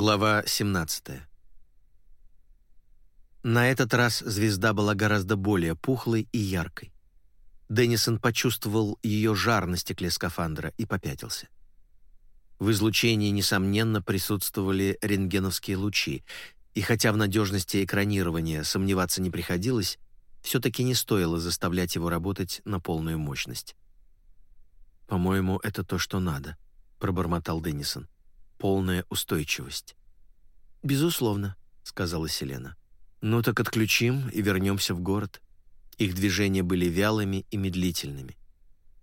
Глава 17 На этот раз звезда была гораздо более пухлой и яркой. Деннисон почувствовал ее жар на стекле скафандра и попятился. В излучении, несомненно, присутствовали рентгеновские лучи, и хотя в надежности экранирования сомневаться не приходилось, все-таки не стоило заставлять его работать на полную мощность. «По-моему, это то, что надо», — пробормотал Деннисон. «Полная устойчивость». «Безусловно», — сказала Селена. «Ну так отключим и вернемся в город». Их движения были вялыми и медлительными.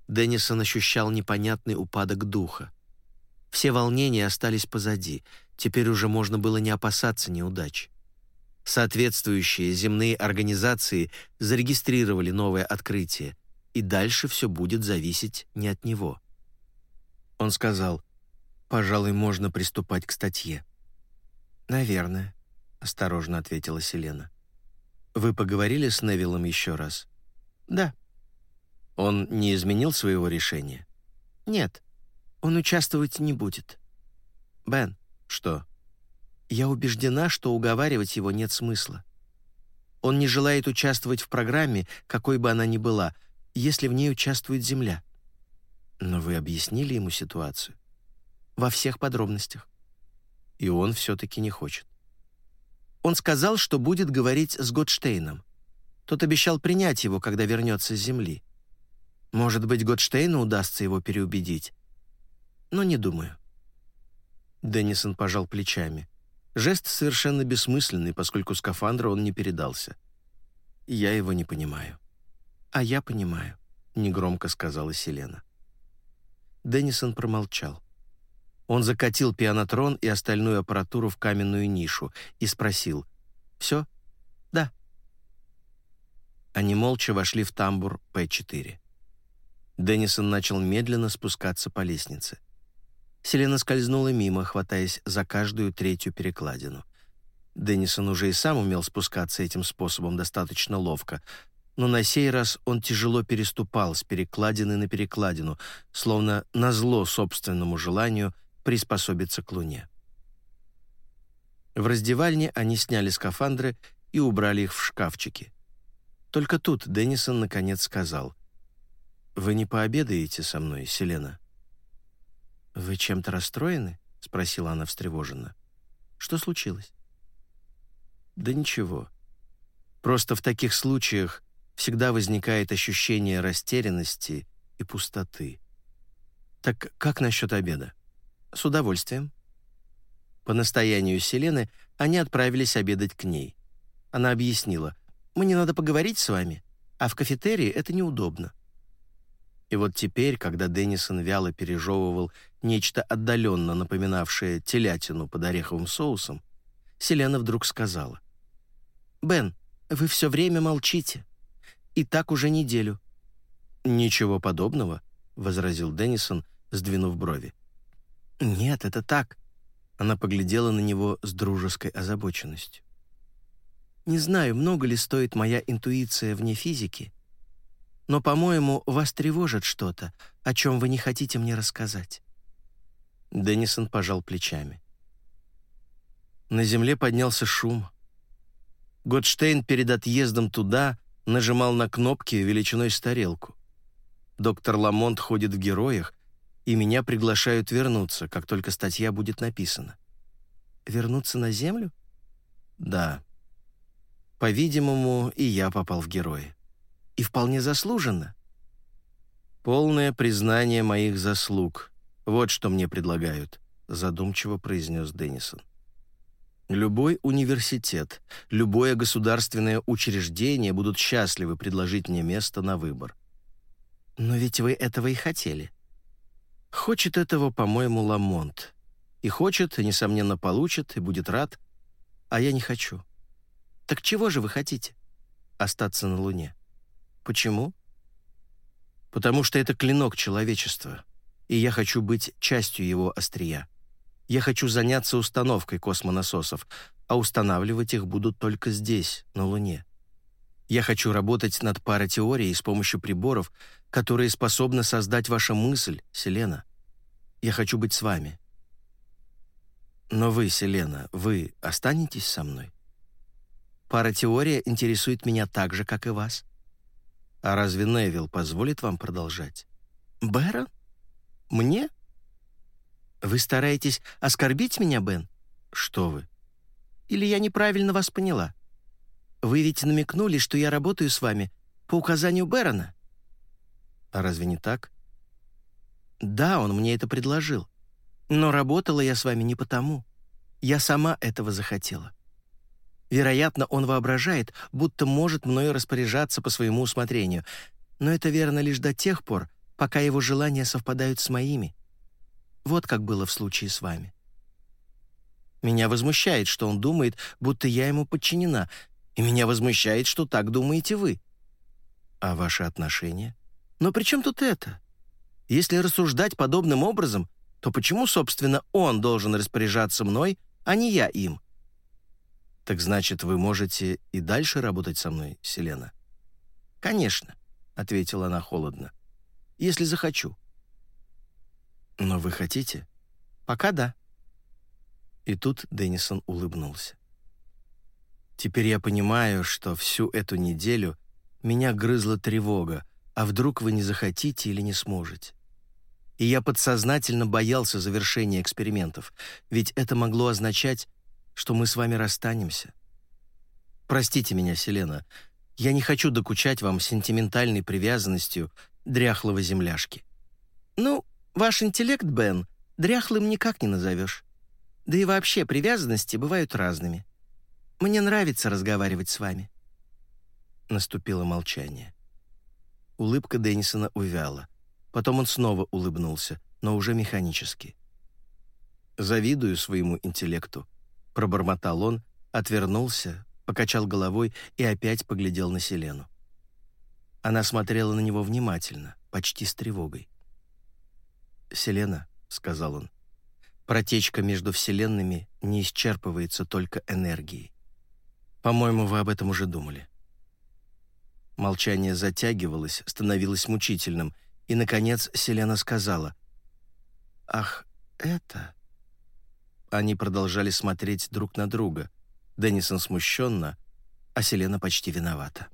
Деннисон ощущал непонятный упадок духа. Все волнения остались позади, теперь уже можно было не опасаться неудач. Соответствующие земные организации зарегистрировали новое открытие, и дальше все будет зависеть не от него. Он сказал, «Пожалуй, можно приступать к статье». «Наверное», — осторожно ответила Селена. «Вы поговорили с Невиллом еще раз?» «Да». «Он не изменил своего решения?» «Нет, он участвовать не будет». «Бен». «Что?» Я убеждена, что уговаривать его нет смысла. Он не желает участвовать в программе, какой бы она ни была, если в ней участвует Земля. Но вы объяснили ему ситуацию? Во всех подробностях. И он все-таки не хочет. Он сказал, что будет говорить с Готштейном. Тот обещал принять его, когда вернется с Земли. Может быть, Готштейну удастся его переубедить. Но не думаю. Деннисон пожал плечами. Жест совершенно бессмысленный, поскольку скафандра он не передался. Я его не понимаю. А я понимаю, негромко сказала Селена. Деннисон промолчал. Он закатил пианотрон и остальную аппаратуру в каменную нишу и спросил «Все?» «Да». Они молча вошли в тамбур П-4. Деннисон начал медленно спускаться по лестнице. Селена скользнула мимо, хватаясь за каждую третью перекладину. Деннисон уже и сам умел спускаться этим способом достаточно ловко, но на сей раз он тяжело переступал с перекладины на перекладину, словно назло собственному желанию приспособиться к Луне. В раздевальне они сняли скафандры и убрали их в шкафчики. Только тут Деннисон наконец сказал, «Вы не пообедаете со мной, Селена?» «Вы чем-то расстроены?» — спросила она встревоженно. «Что случилось?» «Да ничего. Просто в таких случаях всегда возникает ощущение растерянности и пустоты. Так как насчет обеда?» «С удовольствием». По настоянию Селены они отправились обедать к ней. Она объяснила, «Мне надо поговорить с вами, а в кафетерии это неудобно». И вот теперь, когда Деннисон вяло пережевывал нечто отдаленно напоминавшее телятину под ореховым соусом, Селена вдруг сказала. «Бен, вы все время молчите. И так уже неделю». «Ничего подобного», — возразил Деннисон, сдвинув брови. «Нет, это так». Она поглядела на него с дружеской озабоченностью. «Не знаю, много ли стоит моя интуиция вне физики, но, по-моему, вас тревожит что-то, о чем вы не хотите мне рассказать». Деннисон пожал плечами. На земле поднялся шум. Готштейн перед отъездом туда нажимал на кнопки величиной с тарелку. Доктор Ламонт ходит в героях, и меня приглашают вернуться, как только статья будет написана. Вернуться на Землю? Да. По-видимому, и я попал в герои. И вполне заслуженно. Полное признание моих заслуг. Вот что мне предлагают, задумчиво произнес Деннисон. Любой университет, любое государственное учреждение будут счастливы предложить мне место на выбор. Но ведь вы этого и хотели. Хочет этого, по-моему, Ламонт. И хочет, и, несомненно, получит, и будет рад. А я не хочу. Так чего же вы хотите? Остаться на Луне. Почему? Потому что это клинок человечества, и я хочу быть частью его острия. Я хочу заняться установкой космонасосов, а устанавливать их будут только здесь, на Луне. Я хочу работать над паратеорией с помощью приборов, которые способны создать ваша мысль, Селена. Я хочу быть с вами. Но вы, Селена, вы останетесь со мной? Пара-теория интересует меня так же, как и вас. А разве Невил позволит вам продолжать? Бэрон? Мне? Вы стараетесь оскорбить меня, Бен? Что вы? Или я неправильно вас поняла? Вы ведь намекнули, что я работаю с вами по указанию Бэрона. А разве не так? Да, он мне это предложил. Но работала я с вами не потому. Я сама этого захотела. Вероятно, он воображает, будто может мною распоряжаться по своему усмотрению, но это верно лишь до тех пор, пока его желания совпадают с моими. Вот как было в случае с вами. Меня возмущает, что он думает, будто я ему подчинена, и меня возмущает, что так думаете вы. А ваши отношения? Но при чем тут это? Если рассуждать подобным образом, то почему, собственно, он должен распоряжаться мной, а не я им? Так значит, вы можете и дальше работать со мной, Селена? Конечно, ответила она холодно. Если захочу. Но вы хотите? Пока да. И тут Деннисон улыбнулся. Теперь я понимаю, что всю эту неделю меня грызла тревога, а вдруг вы не захотите или не сможете. И я подсознательно боялся завершения экспериментов, ведь это могло означать, что мы с вами расстанемся. Простите меня, Селена, я не хочу докучать вам сентиментальной привязанностью дряхлого земляшки. Ну, ваш интеллект, Бен, дряхлым никак не назовешь. Да и вообще привязанности бывают разными. Мне нравится разговаривать с вами». Наступило молчание. Улыбка Деннисона увяла. Потом он снова улыбнулся, но уже механически. «Завидую своему интеллекту», — пробормотал он, отвернулся, покачал головой и опять поглядел на Селену. Она смотрела на него внимательно, почти с тревогой. «Селена», — сказал он, — «протечка между вселенными не исчерпывается только энергией. По-моему, вы об этом уже думали». Молчание затягивалось, становилось мучительным, и, наконец, Селена сказала, «Ах, это...» Они продолжали смотреть друг на друга. Деннисон смущенно, а Селена почти виновата.